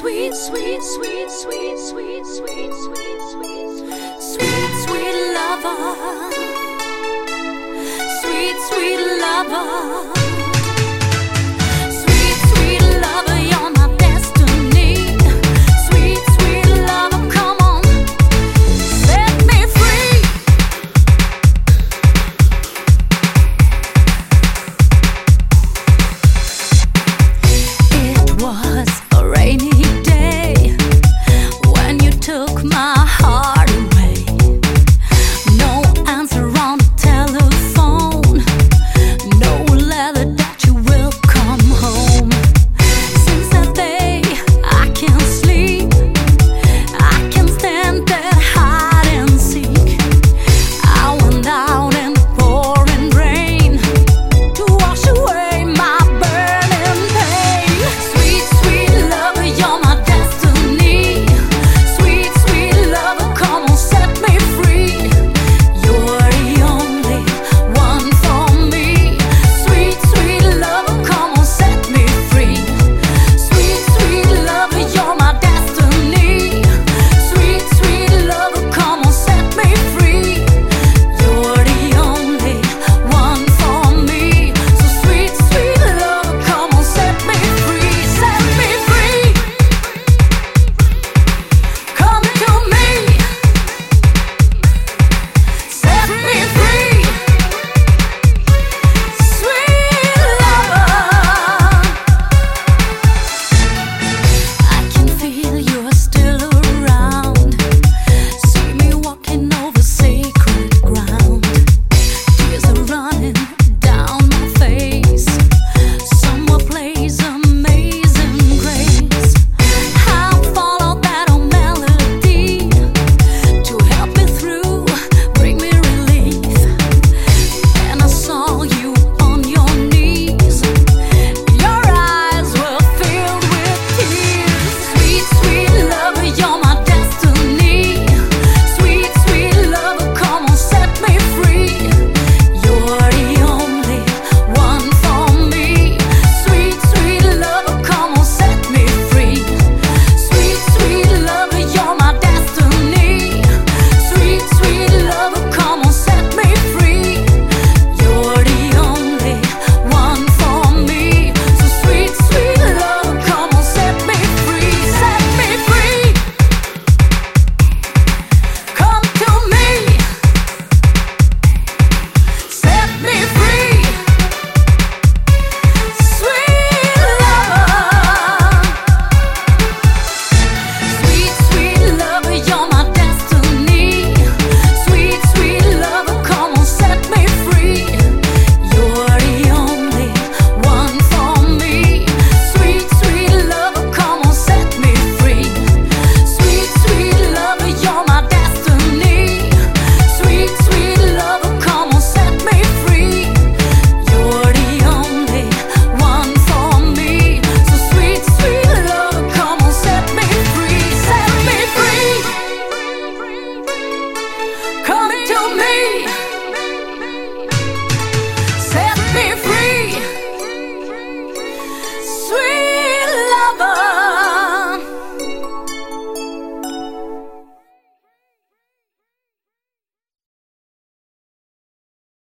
sweet, sweet, sweet, sweet, sweet, sweet, sweet, sweet, sweet, sweet lover, sweet, sweet lover.